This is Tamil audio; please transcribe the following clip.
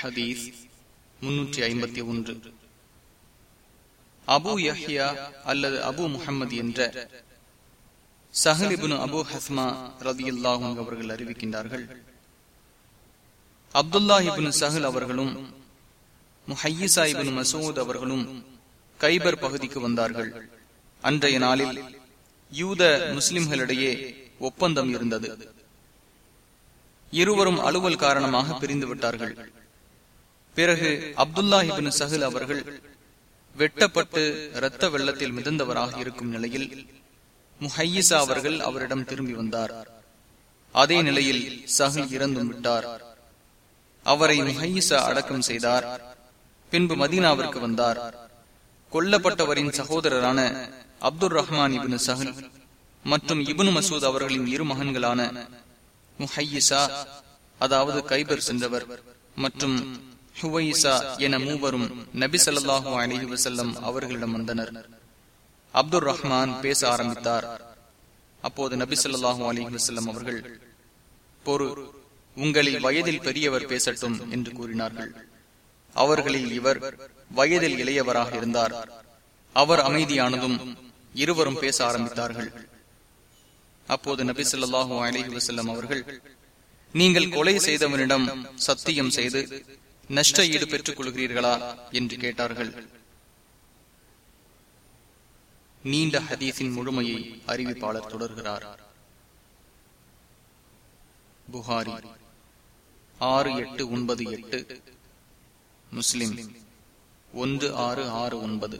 ஹதீஸ் முன்னூற்றி ஐம்பத்தி ஒன்று. அபு யஹ்யா அல்லது அபு முகமது என்ற சஹலிபுன் அபு ஹஸ்மா ரதியுல்லாஹும் அவர்கள் அறிவிக்கின்றார்கள். அப்துல்லாஹிபின் சஹல் அவர்களும் முஹையிசாஹிபின் மசூத் அவர்களும் கைபர் பகுதிக்கு வந்தார்கள். அன்றைய நாளில் யூத முஸ்லிம்களிடையே ஒப்பந்தம் இருந்தது. இருவரும் அலுவல் காரணமாக பிரிந்து விட்டார்கள் பிறகு அப்துல்லா இபின் சஹில் அவர்கள் வெட்டப்பட்டு இரத்த வெள்ளத்தில் மிதந்தவராக இருக்கும் நிலையில் முஹையிசா அவர்கள் அவரிடம் திரும்பி வந்தார். அதே நிலையில் சஹில் இறந்தும் விட்டார். அவரை முஹையிசா அடக்கம் செய்தார். பின்பு மதீனாவிற்கு வந்தார். கொல்லப்பட்டவரின் சகோதரரான அப்துல் ரஹ்மான் இபின் சஹில் மற்றும் இபுன் மசூத் அவர்களின் இரு மகன்களான முஹையிசா அதாவது கைபர் சென்றவர் மற்றும் ஹுவைசா என மூவரும் நபி சொல்லாஹு அலஹி வசல்லம் அவர்களிடம் வந்தனர். அப்துல் ரஹ்மான் பேச ஆரம்பித்தார். அப்போது நபி சொல்லாஹு அலஹி வசல்லம் அவர்கள் பொறு உங்களில் வயதில் பெரியவர் பேசட்டும் என்று கூறினார்கள். அவர்களில் இவர் வயதில் இளையவராக இருந்தார். அவர் அமைதியானதும் இருவரும் பேச ஆரம்பித்தார்கள். அப்போது நபி சொல்லாஹு அலஹி வசல்லம் அவர்கள் நீங்கள் கொலை செய்தவனிடம் சத்தியம் செய்து நஷ்ட ஈடு பெற்றுக் கொள்கிறீர்களா என்று கேட்டார்கள். நீண்ட ஹதீஸின் முழுமையை அறிவிப்பாளர் தொடர்கிறார். புகாரி ஆறு எட்டு ஒன்பது எட்டு முஸ்லிம் ஒன்று ஆறு ஆறு ஒன்பது.